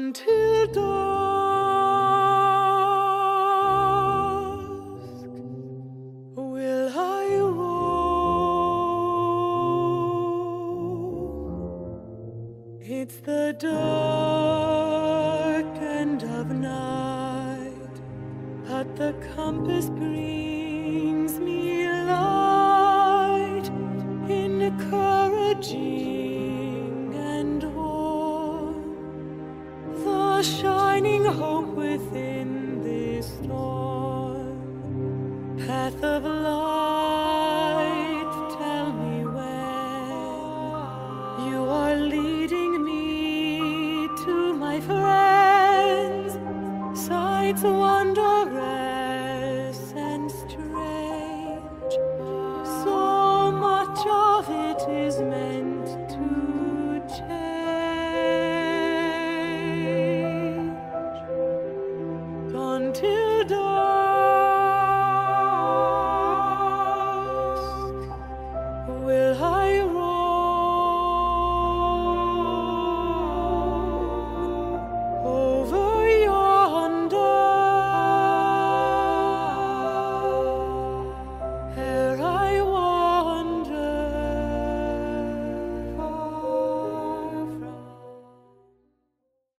until dusk will I roam. It's the dark end of night, but the compass brings me light, encouraging the shining hope within this storm. Path of light, tell me when you are leading me to my friends. Sights wonder Lord.